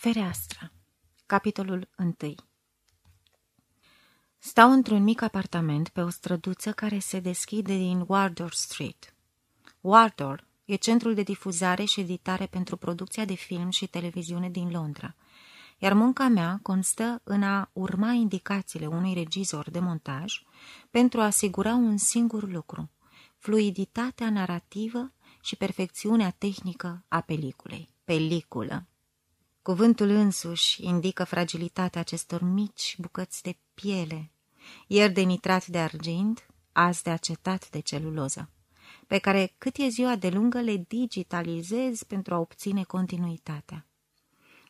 Fereastra Capitolul 1 Stau într-un mic apartament pe o străduță care se deschide din Wardour Street. Wardour e centrul de difuzare și editare pentru producția de film și televiziune din Londra, iar munca mea constă în a urma indicațiile unui regizor de montaj pentru a asigura un singur lucru, fluiditatea narrativă și perfecțiunea tehnică a peliculei. Peliculă Cuvântul însuși indică fragilitatea acestor mici bucăți de piele, ieri de nitrat de argint, azi de acetat de celuloză, pe care cât e ziua de lungă le digitalizez pentru a obține continuitatea,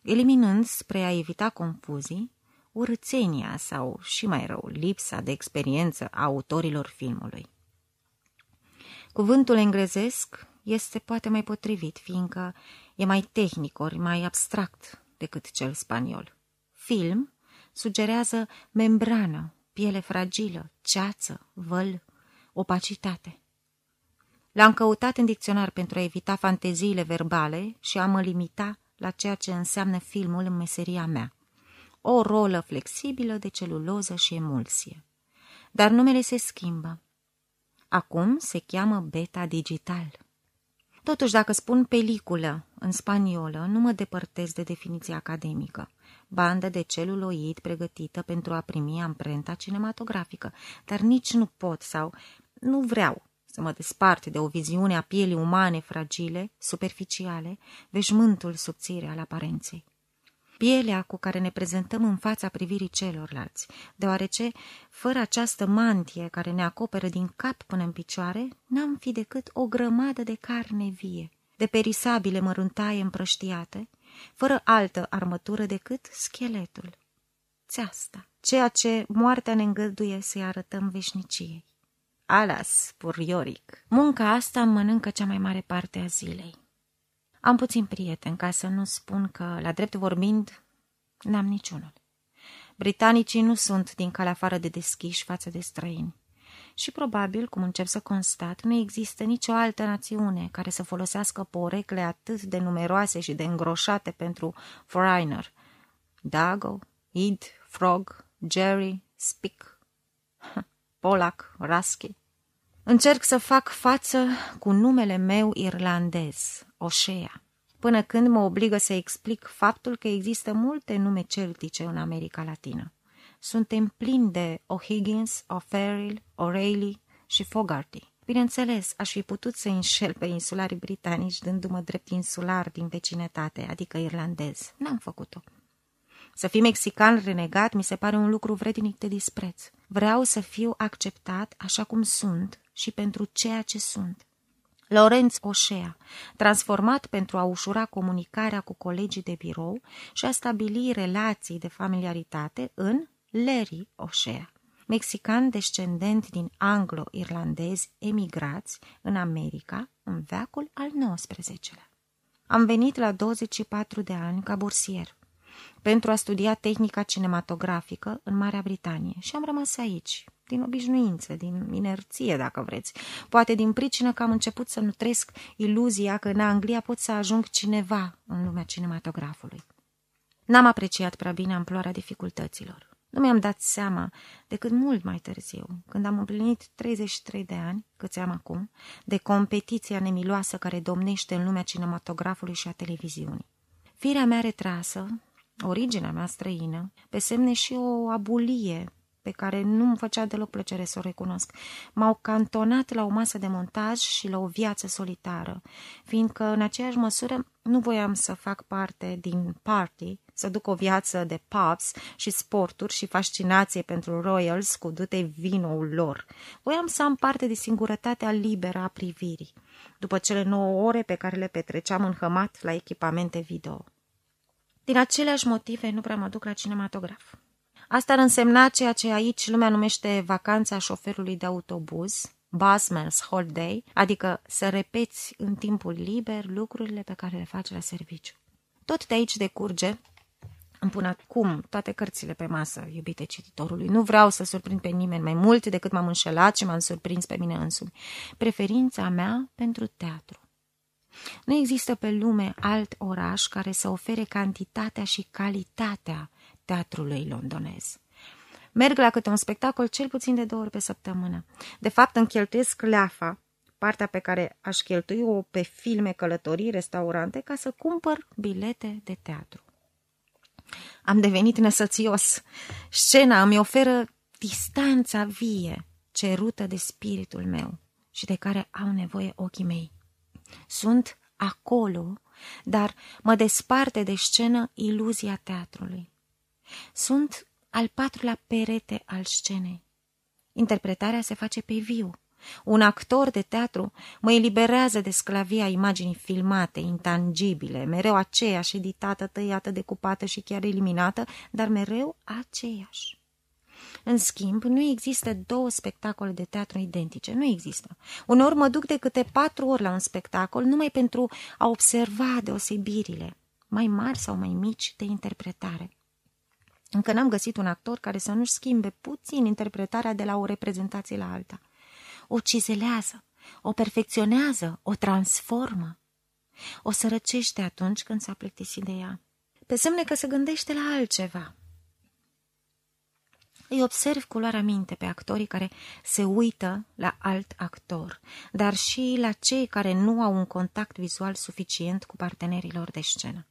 eliminând, spre a evita confuzii, urățenia sau, și mai rău, lipsa de experiență a autorilor filmului. Cuvântul englezesc este poate mai potrivit, fiindcă e mai tehnic ori mai abstract decât cel spaniol. Film sugerează membrană, piele fragilă, ceață, văl, opacitate. L-am căutat în dicționar pentru a evita fanteziile verbale și a mă limita la ceea ce înseamnă filmul în meseria mea. O rolă flexibilă de celuloză și emulsie. Dar numele se schimbă. Acum se cheamă beta digital. Totuși, dacă spun peliculă în spaniolă, nu mă depărtez de definiția academică. Bandă de celuloid pregătită pentru a primi amprenta cinematografică, dar nici nu pot sau nu vreau să mă despart de o viziune a pielii umane fragile, superficiale, veșmântul subțire al aparenței pielea cu care ne prezentăm în fața privirii celorlalți, deoarece, fără această mantie care ne acoperă din cap până în picioare, n-am fi decât o grămadă de carne vie, de perisabile măruntaie împrăștiate, fără altă armătură decât scheletul. Țeasta, ceea ce moartea ne îngăduie să-i arătăm veșniciei. Alas, purioric, munca asta îmi mănâncă cea mai mare parte a zilei. Am puțin prieten, ca să nu spun că, la drept vorbind, n-am niciunul. Britanicii nu sunt din calea afară de deschiși față de străini. Și probabil, cum încep să constat, nu există nicio altă națiune care să folosească porecle atât de numeroase și de îngroșate pentru foreigner. Dago, Id, Frog, Jerry, Spick, Polak, Rasky. Încerc să fac față cu numele meu irlandez, Oșea, până când mă obligă să explic faptul că există multe nume celtice în America Latină. Suntem plini de O'Higgins, O'Farrell, O'Reilly și Fogarty. Bineînțeles, aș fi putut să înșel pe insularii britanici dându-mă drept insular din vecinătate, adică irlandez. N-am făcut-o. Să fii mexican renegat mi se pare un lucru vrednic de dispreț. Vreau să fiu acceptat așa cum sunt și pentru ceea ce sunt. Lorenz Oșea, transformat pentru a ușura comunicarea cu colegii de birou și a stabili relații de familiaritate în Larry Oșea, mexican descendent din anglo-irlandezi emigrați în America în veacul al XIX-lea. Am venit la 24 de ani ca bursier pentru a studia tehnica cinematografică în Marea Britanie și am rămas aici, din obișnuință, din inerție, dacă vreți. Poate din pricină că am început să nutresc iluzia că în Anglia pot să ajung cineva în lumea cinematografului. N-am apreciat prea bine amploarea dificultăților. Nu mi-am dat seama decât mult mai târziu, când am împlinit 33 de ani, câți am acum, de competiția nemiloasă care domnește în lumea cinematografului și a televiziunii. Firea mea retrasă, originea mea străină, pe semne și o abulie pe care nu îmi făcea deloc plăcere să o recunosc. M-au cantonat la o masă de montaj și la o viață solitară, fiindcă în aceeași măsură nu voiam să fac parte din party, să duc o viață de pubs și sporturi și fascinație pentru royals cu dute vinoul lor. Voiam să am parte de singurătatea liberă a privirii, după cele nouă ore pe care le petreceam înhămat la echipamente video. Din aceleași motive nu prea mă duc la cinematograf. Asta ar însemna ceea ce aici lumea numește vacanța șoferului de autobuz, busman's holiday, adică să repeți în timpul liber lucrurile pe care le faci la serviciu. Tot de aici decurge îmi pun acum toate cărțile pe masă, iubite cititorului. Nu vreau să surprind pe nimeni mai mult decât m-am înșelat și m-am surprins pe mine însumi. Preferința mea pentru teatru. Nu există pe lume alt oraș care să ofere cantitatea și calitatea teatrului londonez. Merg la câte un spectacol cel puțin de două ori pe săptămână. De fapt, îmi cheltuiesc leafa, partea pe care aș cheltui-o pe filme, călătorii, restaurante, ca să cumpăr bilete de teatru. Am devenit nesățios. Scena îmi oferă distanța vie, cerută de spiritul meu și de care au nevoie ochii mei. Sunt acolo, dar mă desparte de scenă iluzia teatrului. Sunt al patrulea perete al scenei. Interpretarea se face pe viu. Un actor de teatru mă eliberează de sclavia imaginii filmate, intangibile, mereu aceeași, editată, tăiată, decupată și chiar eliminată, dar mereu aceeași. În schimb, nu există două spectacole de teatru identice, nu există. Uneori mă duc de câte patru ori la un spectacol numai pentru a observa deosebirile, mai mari sau mai mici, de interpretare. Încă n-am găsit un actor care să nu-și schimbe puțin interpretarea de la o reprezentație la alta. O cizelează, o perfecționează, o transformă. O sărăcește atunci când s-a plictisit de ea. Pe semne că se gândește la altceva. Îi observ culoarea minte pe actorii care se uită la alt actor, dar și la cei care nu au un contact vizual suficient cu partenerii lor de scenă.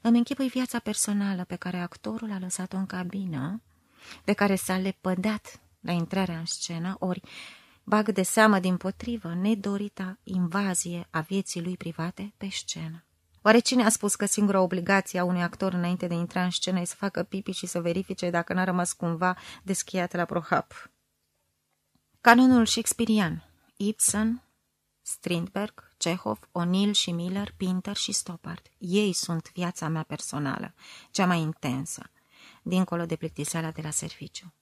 Îmi închipui viața personală pe care actorul a lăsat-o în cabină, de care s-a lepădat la intrarea în scenă, ori bag de seamă din potrivă nedorita invazie a vieții lui private pe scenă. Oare cine a spus că singura obligație a unui actor înainte de a intra în scenă e să facă pipi și să verifice dacă n-a rămas cumva deschiat la prohap? Canonul Shakespearean Ibsen, Strindberg, Chekhov, O'Neill și Miller, Pinter și Stoppard. Ei sunt viața mea personală, cea mai intensă, dincolo de plictiseala de la serviciu.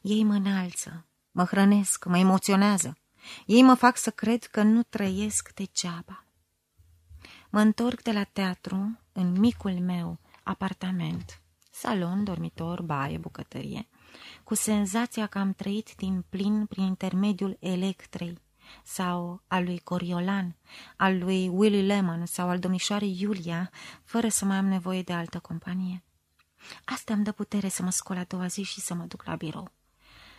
Ei mă înalță, mă hrănesc, mă emoționează. Ei mă fac să cred că nu trăiesc degeaba. Mă întorc de la teatru în micul meu apartament, salon, dormitor, baie, bucătărie, cu senzația că am trăit din plin prin intermediul Electrei sau al lui Coriolan, al lui Willy Lemon sau al domnișoarei Iulia, fără să mai am nevoie de altă companie. Asta îmi dă putere să mă scol a doua zi și să mă duc la birou.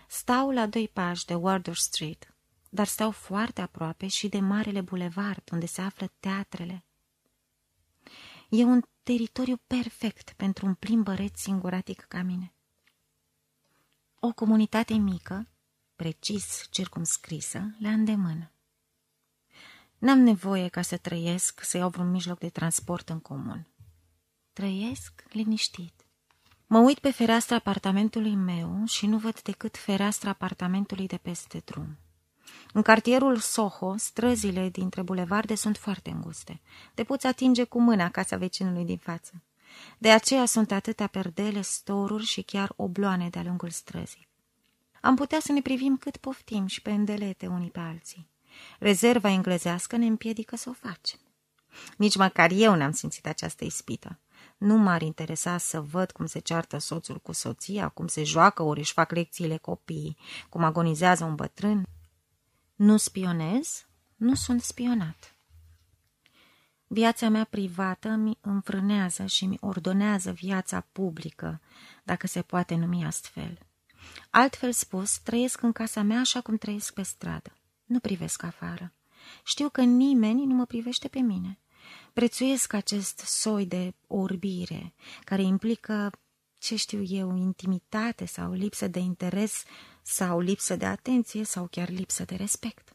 Stau la doi pași de Wardour Street, dar stau foarte aproape și de Marele Bulevard, unde se află teatrele. E un teritoriu perfect pentru un plimbăreț singuratic ca mine. O comunitate mică, precis circumscrisă, la îndemână. N-am nevoie ca să trăiesc, să iau vreun mijloc de transport în comun. Trăiesc liniștit. Mă uit pe fereastra apartamentului meu și nu văd decât fereastra apartamentului de peste drum. În cartierul Soho, străzile dintre bulevarde sunt foarte înguste. Te poți atinge cu mâna casa vecinului din față. De aceea sunt atâtea perdele, storuri și chiar obloane de-a lungul străzii. Am putea să ne privim cât poftim și pe îndelete unii pe alții. Rezerva englezească ne împiedică să o facem. Nici măcar eu n-am simțit această ispită. Nu m-ar interesa să văd cum se ceartă soțul cu soția, cum se joacă ori își fac lecțiile copiii, cum agonizează un bătrân. Nu spionez, nu sunt spionat. Viața mea privată mi înfrânează și mi ordonează viața publică, dacă se poate numi astfel. Altfel spus, trăiesc în casa mea așa cum trăiesc pe stradă. Nu privesc afară. Știu că nimeni nu mă privește pe mine. Prețuiesc acest soi de orbire, care implică, ce știu eu, intimitate sau lipsă de interes sau lipsă de atenție sau chiar lipsă de respect.